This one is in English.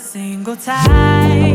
single time.